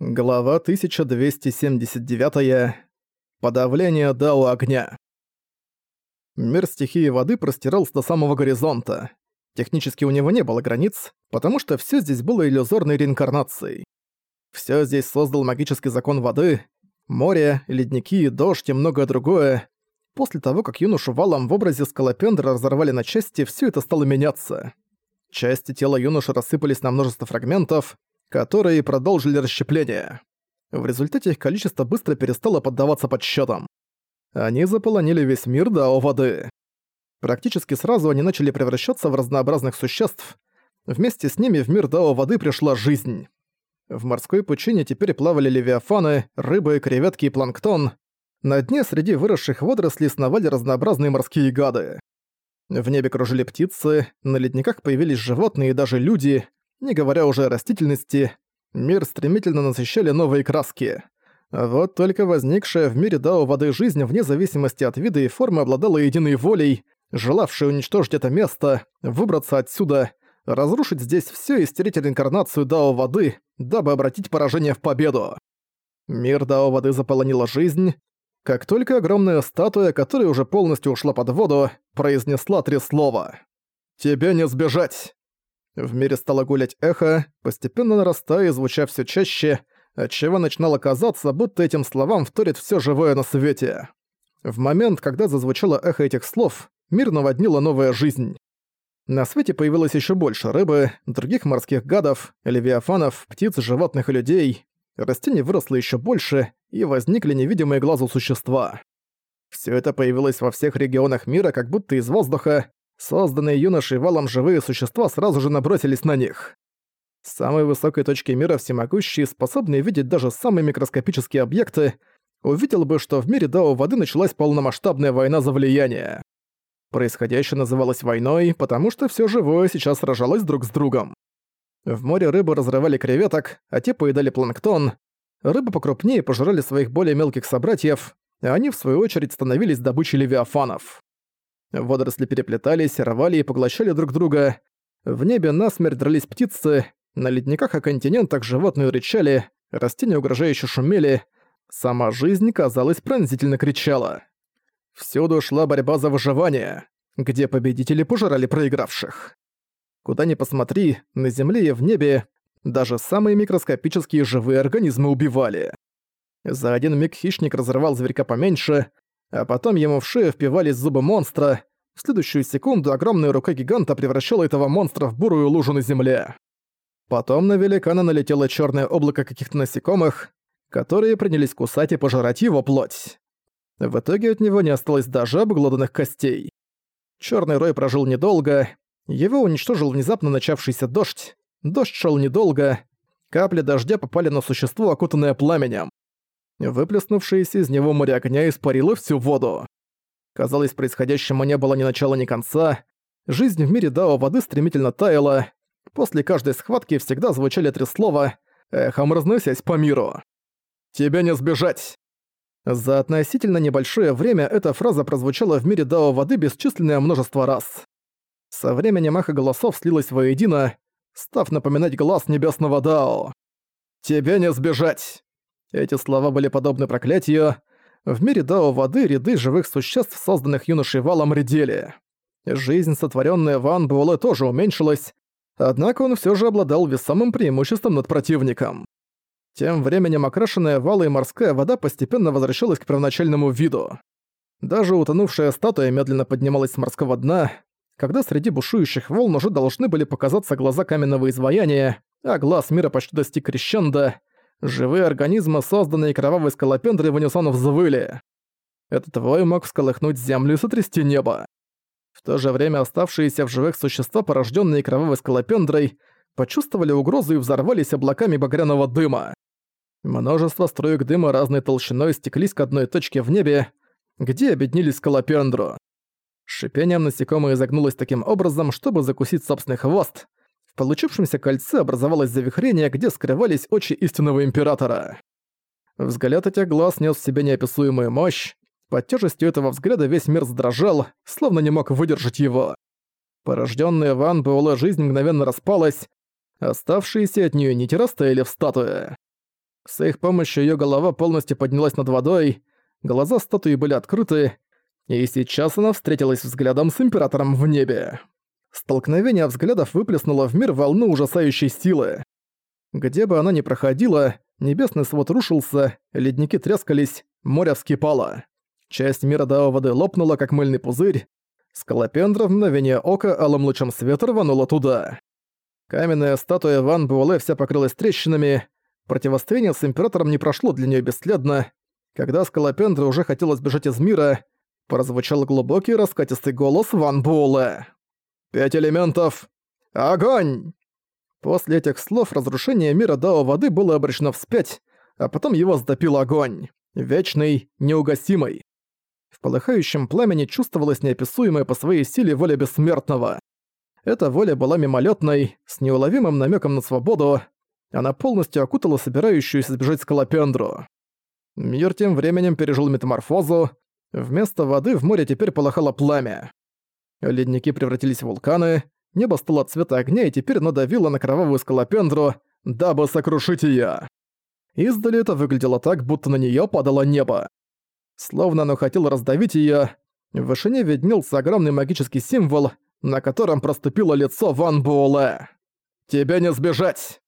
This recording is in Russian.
Глава 1279. Подавление Дао огня. Мир стихии воды простирался до самого горизонта. Технически у него не было границ, потому что все здесь было иллюзорной реинкарнацией. Все здесь создал магический закон воды, море, ледники, дождь и многое другое. После того, как юношу валом в образе скалопендра разорвали на части, все это стало меняться. Части тела юноши рассыпались на множество фрагментов, которые продолжили расщепление. В результате их количество быстро перестало поддаваться подсчетам. Они заполонили весь мир до воды. Практически сразу они начали превращаться в разнообразных существ. Вместе с ними в мир Дао воды пришла жизнь. В морской пучине теперь плавали левиафаны, рыбы, креветки и планктон. На дне среди выросших водорослей сновали разнообразные морские гады. В небе кружили птицы, на ледниках появились животные и даже люди, не говоря уже о растительности, мир стремительно насыщали новые краски. Вот только возникшая в мире Дао воды жизнь вне зависимости от вида и формы обладала единой волей, желавшей уничтожить это место, выбраться отсюда, разрушить здесь все и стереть реинкарнацию Дао воды, дабы обратить поражение в победу. Мир Дао воды заполонила жизнь, как только огромная статуя, которая уже полностью ушла под воду, произнесла три слова. «Тебе не сбежать!» В мире стало гулять эхо, постепенно нарастая и звуча все чаще, отчего начинало казаться, будто этим словам вторит все живое на свете. В момент, когда зазвучало эхо этих слов, мир наводнила новая жизнь. На свете появилось еще больше рыбы, других морских гадов, левиафанов, птиц, животных и людей. Растений выросло еще больше, и возникли невидимые глазу существа. Все это появилось во всех регионах мира как будто из воздуха, Созданные юношей валом живые существа сразу же набросились на них. С самой высокой точки мира всемогущие, способные видеть даже самые микроскопические объекты, увидел бы, что в мире Дао воды началась полномасштабная война за влияние. Происходящее называлось войной, потому что все живое сейчас сражалось друг с другом. В море рыбы разрывали креветок, а те поедали планктон. Рыбы покрупнее пожирали своих более мелких собратьев, а они в свою очередь становились добычей левиафанов. Водоросли переплетались, рвали и поглощали друг друга. В небе насмерть дрались птицы, на ледниках и континентах животные рычали, растения угрожающе шумели. Сама жизнь, казалось, пронзительно кричала. Всюду шла борьба за выживание, где победители пожирали проигравших. Куда ни посмотри, на земле и в небе даже самые микроскопические живые организмы убивали. За один миг хищник разрывал зверька поменьше, а потом ему в шею впивались зубы монстра. В следующую секунду огромная рука гиганта превращала этого монстра в бурую лужу на земле. Потом на великана налетело черное облако каких-то насекомых, которые принялись кусать и пожирать его плоть. В итоге от него не осталось даже обглоданных костей. Черный рой прожил недолго, его уничтожил внезапно начавшийся дождь. Дождь шел недолго, капли дождя попали на существо, окутанное пламенем. Выплеснувшееся из него море огня испарило всю воду. Казалось, происходящему не было ни начала, ни конца. Жизнь в мире Дао воды стремительно таяла. После каждой схватки всегда звучали три слова, эхом разносясь по миру. «Тебя не сбежать!» За относительно небольшое время эта фраза прозвучала в мире Дао воды бесчисленное множество раз. Со временем эхо голосов слилось воедино, став напоминать глаз небесного Дао. «Тебя не сбежать!» Эти слова были подобны проклятию. В мире Дао воды ряды живых существ, созданных юношей валом, редели. Жизнь, сотворенная Ван Буэлэ, тоже уменьшилась, однако он все же обладал весомым преимуществом над противником. Тем временем окрашенная и морская вода постепенно возвращалась к первоначальному виду. Даже утонувшая статуя медленно поднималась с морского дна, когда среди бушующих волн уже должны были показаться глаза каменного изваяния, а глаз мира почти достиг крещенда, Живые организмы, созданные кровавой скалопендрой, в унисон взвыли. Этот вой мог всколыхнуть землю и сотрясти небо. В то же время оставшиеся в живых существа, порожденные кровавой скалопендрой, почувствовали угрозу и взорвались облаками багряного дыма. Множество струек дыма разной толщиной стеклись к одной точке в небе, где объединились скалопендру. Шипением насекомое изогнулось таким образом, чтобы закусить собственный хвост, получившемся кольце образовалось завихрение, где скрывались очи истинного императора. Взгляд этих глаз нес в себе неописуемую мощь. Под тяжестью этого взгляда весь мир задрожал, словно не мог выдержать его. Порожденная Ван Буэлэ жизнь мгновенно распалась, оставшиеся от нее нити растаяли в статуе. С их помощью ее голова полностью поднялась над водой, глаза статуи были открыты, и сейчас она встретилась взглядом с Императором в небе. Столкновение взглядов выплеснуло в мир волну ужасающей силы. Где бы она ни проходила, небесный свод рушился, ледники трескались, море вскипало. Часть мира Дао воды лопнула, как мыльный пузырь. Скалопендра в мгновение ока алым лучом света рванула туда. Каменная статуя Ван Буэлэ вся покрылась трещинами. Противостояние с Императором не прошло для нее бесследно. Когда Скалопендра уже хотела сбежать из мира, прозвучал глубокий раскатистый голос Ван Буэлэ. «Пять элементов! Огонь!» После этих слов разрушение мира Дао воды было обращено вспять, а потом его затопил огонь. Вечный, неугасимый. В полыхающем пламени чувствовалась неописуемая по своей силе воля бессмертного. Эта воля была мимолетной, с неуловимым намеком на свободу. Она полностью окутала собирающуюся сбежать скалопендру. Мир тем временем пережил метаморфозу. Вместо воды в море теперь полыхало пламя. Ледники превратились в вулканы, небо стало цвета огня и теперь надавило на кровавую скалопендру, дабы сокрушить её. Издали это выглядело так, будто на неё падало небо. Словно оно хотело раздавить её, в вышине виднелся огромный магический символ, на котором проступило лицо Ван Буэлэ. «Тебя не сбежать!»